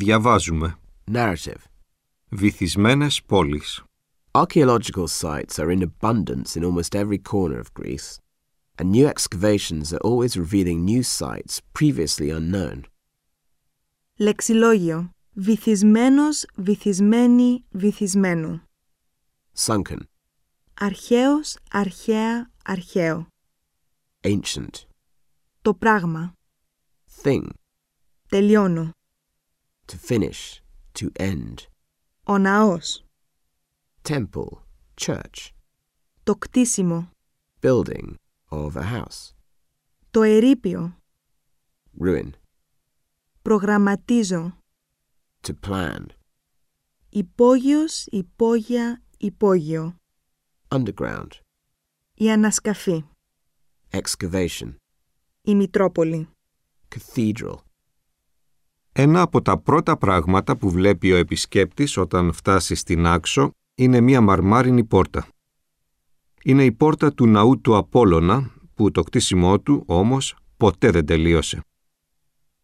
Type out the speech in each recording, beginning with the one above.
Διαβάζουμε. Narrative. Βυθισμένες πόλεις. Archaeological sites are in abundance in almost every corner of Greece, and new excavations are always revealing new sites previously unknown. Λεξιλόγιο. Βυθισμένος, βυθισμένη, βυθισμένου. Sunken, Αρχαίος, αρχαία, αρχαίο. ancient, Το πράγμα. thing, Τελειώνω. to finish, to end. Ο ναός. Temple, church, Το κτίσιμο. building of a house. Το ερείπιο. Ruin, Προγραμματίζω. to plan. Υπόγειος, υπόγεια, υπόγειο. Underground, Η ανασκαφή. excavation, Η Μητρόπολη. cathedral. Ένα από τα πρώτα πράγματα που βλέπει ο επισκέπτης όταν φτάσει στην Άξο είναι μία μαρμάρινη πόρτα. Είναι η πόρτα του ναού του Απόλλωνα που το κτίσιμό του όμως ποτέ δεν τελείωσε.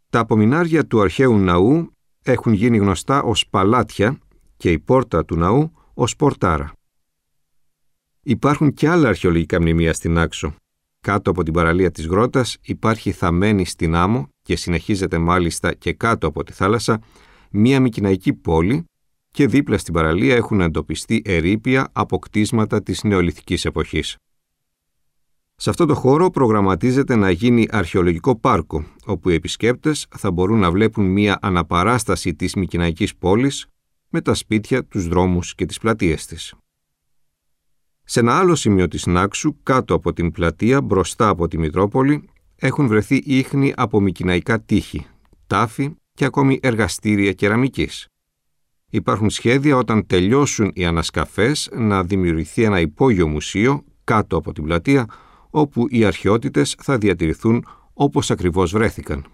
Τα απομεινάρια του αρχαίου ναού έχουν γίνει γνωστά ως παλάτια και η πόρτα του ναού ως πορτάρα. Υπάρχουν και άλλα αρχαιολογικά μνημεία στην Άξο. Κάτω από την παραλία της Γρότας υπάρχει θαμένη στην άμμο και συνεχίζεται μάλιστα και κάτω από τη θάλασσα μία μικυναϊκή πόλη και δίπλα στην παραλία έχουν εντοπιστεί ερείπια από κτίσματα της νεολιθικής εποχής. Σε αυτό το χώρο προγραμματίζεται να γίνει αρχαιολογικό πάρκο, όπου οι επισκέπτες θα μπορούν να βλέπουν μία αναπαράσταση της μικυναϊκής πόλης με τα σπίτια, τους δρόμους και τις πλατείες της. Σε ένα άλλο σημείο της Νάξου, κάτω από την πλατεία, μπροστά από τη Μητρόπολη, έχουν βρεθεί ίχνη από μικυναϊκά τείχη, τάφη και ακόμη εργαστήρια κεραμικής. Υπάρχουν σχέδια όταν τελειώσουν οι ανασκαφές να δημιουργηθεί ένα υπόγειο μουσείο κάτω από την πλατεία, όπου οι αρχαιότητες θα διατηρηθούν όπως ακριβώς βρέθηκαν.